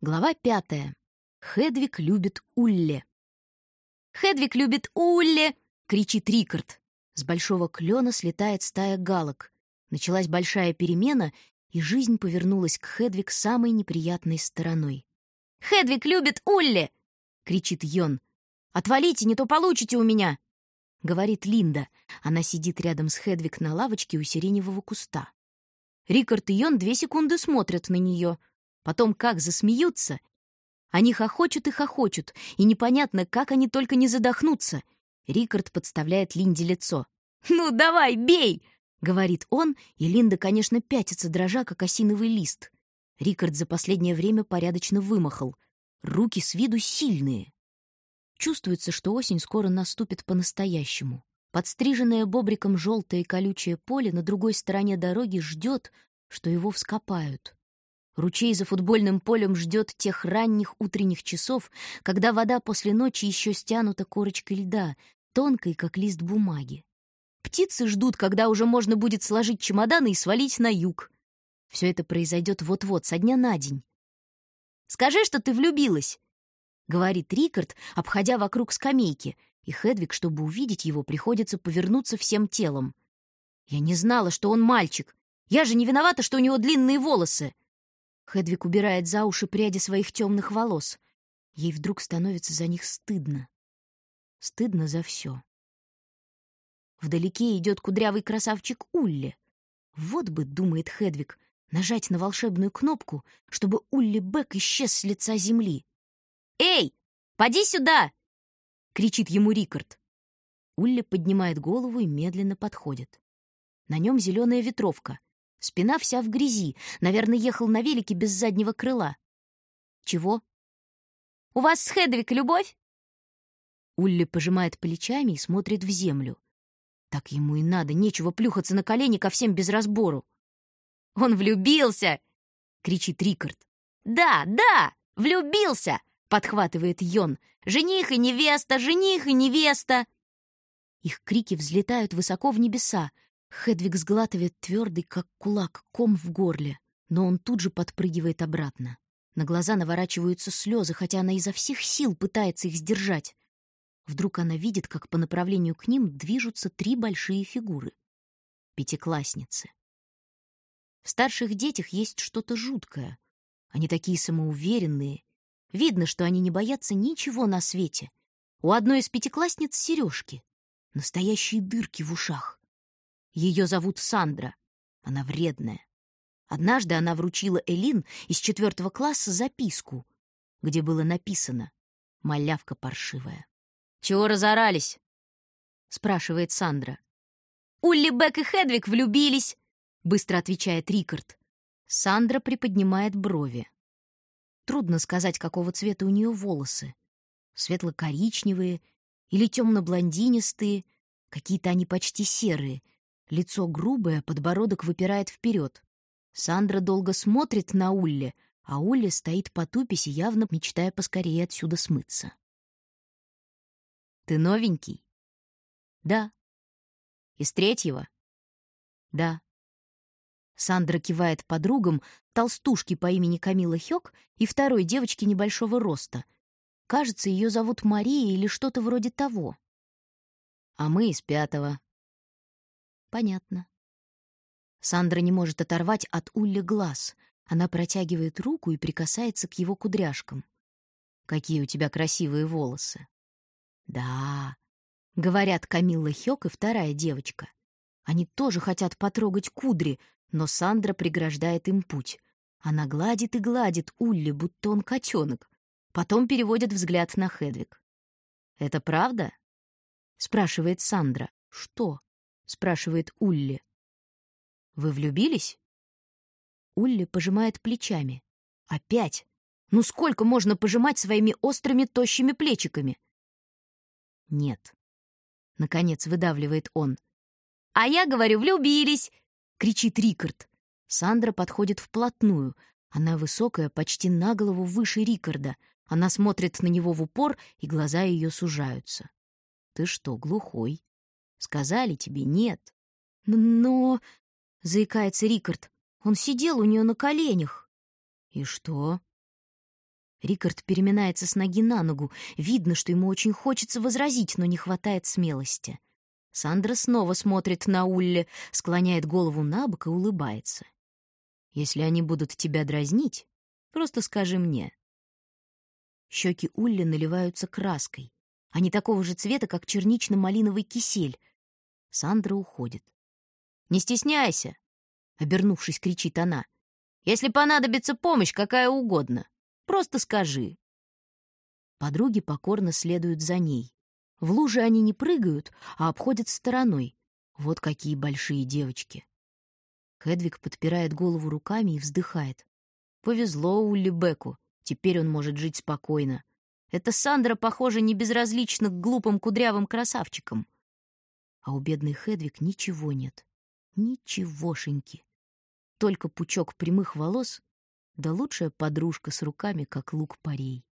Глава пятая. Хедвиг любит Улле. «Хедвиг любит Улле!» — кричит Рикард. С большого клена слетает стая галок. Началась большая перемена, и жизнь повернулась к Хедвиг самой неприятной стороной. «Хедвиг любит Улле!» — кричит Йон. «Отвалите, не то получите у меня!» — говорит Линда. Она сидит рядом с Хедвиг на лавочке у сиреневого куста. Рикард и Йон две секунды смотрят на нее — Потом как засмеются. Они хохочут и хохочут, и непонятно, как они только не задохнутся. Рикард подставляет Линде лицо. «Ну, давай, бей!» — говорит он, и Линда, конечно, пятится, дрожа, как осиновый лист. Рикард за последнее время порядочно вымахал. Руки с виду сильные. Чувствуется, что осень скоро наступит по-настоящему. Подстриженное бобриком желтое колючее поле на другой стороне дороги ждет, что его вскопают. Ручей за футбольным полем ждет тех ранних утренних часов, когда вода после ночи еще стянута корочкой льда, тонкой, как лист бумаги. Птицы ждут, когда уже можно будет сложить чемоданы и свалить на юг. Все это произойдет вот-вот, со дня на день. «Скажи, что ты влюбилась!» — говорит Рикард, обходя вокруг скамейки, и Хедвиг, чтобы увидеть его, приходится повернуться всем телом. «Я не знала, что он мальчик. Я же не виновата, что у него длинные волосы!» Хедвиг убирает за уши пряди своих темных волос. Ей вдруг становится за них стыдно. Стыдно за все. Вдалеке идет кудрявый красавчик Улли. Вот бы, думает Хедвиг, нажать на волшебную кнопку, чтобы Улли Бек исчез с лица земли. «Эй, поди сюда!» — кричит ему Рикард. Улли поднимает голову и медленно подходит. На нем зеленая ветровка. Спина вся в грязи. Наверное, ехал на велике без заднего крыла. Чего? У вас с Хедвик любовь? Улли пожимает плечами и смотрит в землю. Так ему и надо, нечего плюхаться на колени ко всем без разбору. «Он влюбился!» — кричит Рикард. «Да, да, влюбился!» — подхватывает Йон. «Жених и невеста, жених и невеста!» Их крики взлетают высоко в небеса, Хедвиг сглатывает твердый, как кулак, ком в горле, но он тут же подпрыгивает обратно. На глаза наворачиваются слезы, хотя она изо всех сил пытается их сдержать. Вдруг она видит, как по направлению к ним движутся три большие фигуры. Пятиклассницы. В старших детях есть что-то жуткое. Они такие самоуверенные. Видно, что они не боятся ничего на свете. У одной из пятиклассниц сережки. Настоящие дырки в ушах. Ее зовут Сандра. Она вредная. Однажды она вручила Элин из четвертого класса записку, где было написано «Малявка паршивая». «Чего разорались?» — спрашивает Сандра. «Улли Бек и Хедвиг влюбились!» — быстро отвечает Рикард. Сандра приподнимает брови. Трудно сказать, какого цвета у нее волосы. Светло-коричневые или темно-блондинистые, какие-то они почти серые — Лицо грубое, подбородок выпирает вперед. Сандра долго смотрит на Улле, а Улле стоит потупись явно мечтая поскорее отсюда смыться. «Ты новенький?» «Да». «Из третьего?» «Да». Сандра кивает подругам, толстушке по имени Камила Хёк и второй девочке небольшого роста. Кажется, ее зовут Мария или что-то вроде того. «А мы из пятого», Понятно. Сандра не может оторвать от Улли глаз. Она протягивает руку и прикасается к его кудряшкам. «Какие у тебя красивые волосы!» «Да», — говорят Камилла Хёк и вторая девочка. Они тоже хотят потрогать кудри, но Сандра преграждает им путь. Она гладит и гладит Улли, будто он котенок. Потом переводит взгляд на Хедвиг. «Это правда?» — спрашивает Сандра. «Что?» Спрашивает Улли. Вы влюбились? Улли пожимает плечами. Опять? Ну сколько можно пожимать своими острыми тощими плечиками? Нет. Наконец выдавливает он. А я говорю, влюбились, кричит Рикард. Сандра подходит вплотную. Она высокая, почти на голову выше Рикарда. Она смотрит на него в упор, и глаза ее сужаются. Ты что, глухой? Сказали тебе нет. Но... — заикается Рикард. Он сидел у нее на коленях. И что? Рикард переминается с ноги на ногу. Видно, что ему очень хочется возразить, но не хватает смелости. Сандра снова смотрит на Улле, склоняет голову на бок и улыбается. «Если они будут тебя дразнить, просто скажи мне». Щеки Улли наливаются краской. Они такого же цвета, как чернично-малиновый кисель. Сандра уходит. «Не стесняйся!» — обернувшись, кричит она. «Если понадобится помощь, какая угодно, просто скажи». Подруги покорно следуют за ней. В луже они не прыгают, а обходят стороной. Вот какие большие девочки. Хедвиг подпирает голову руками и вздыхает. Повезло Улли Беку. Теперь он может жить спокойно. Эта Сандра, похоже, не безразлична к глупым кудрявым красавчикам. А у бедной Хедвиг ничего нет. Ничегошеньки. Только пучок прямых волос, да лучшая подружка с руками, как лук парей.